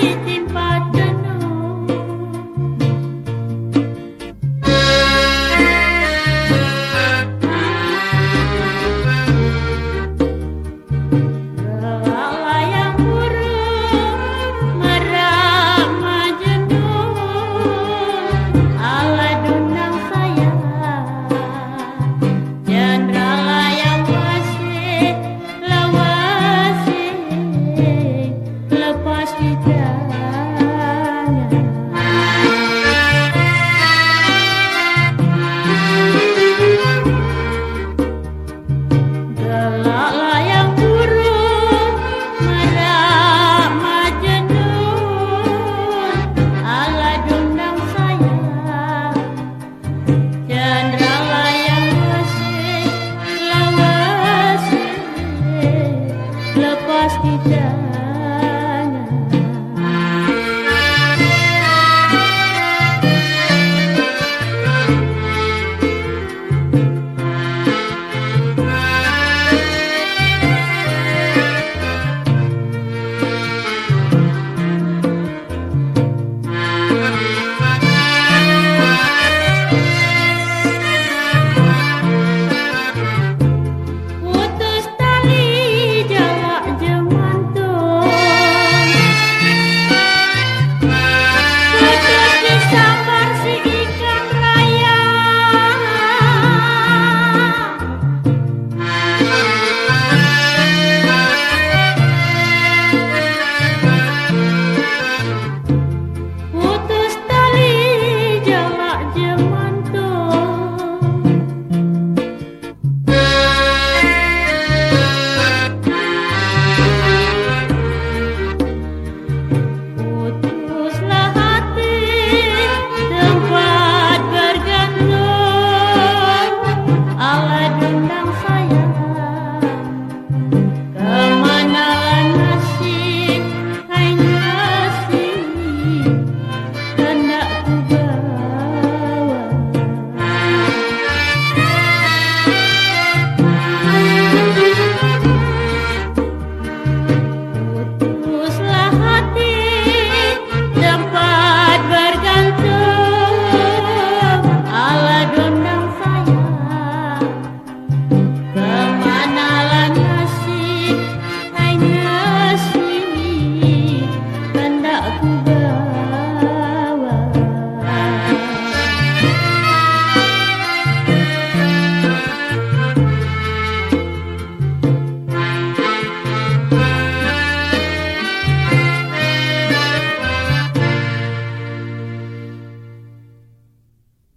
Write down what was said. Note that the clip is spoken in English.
You. hati dan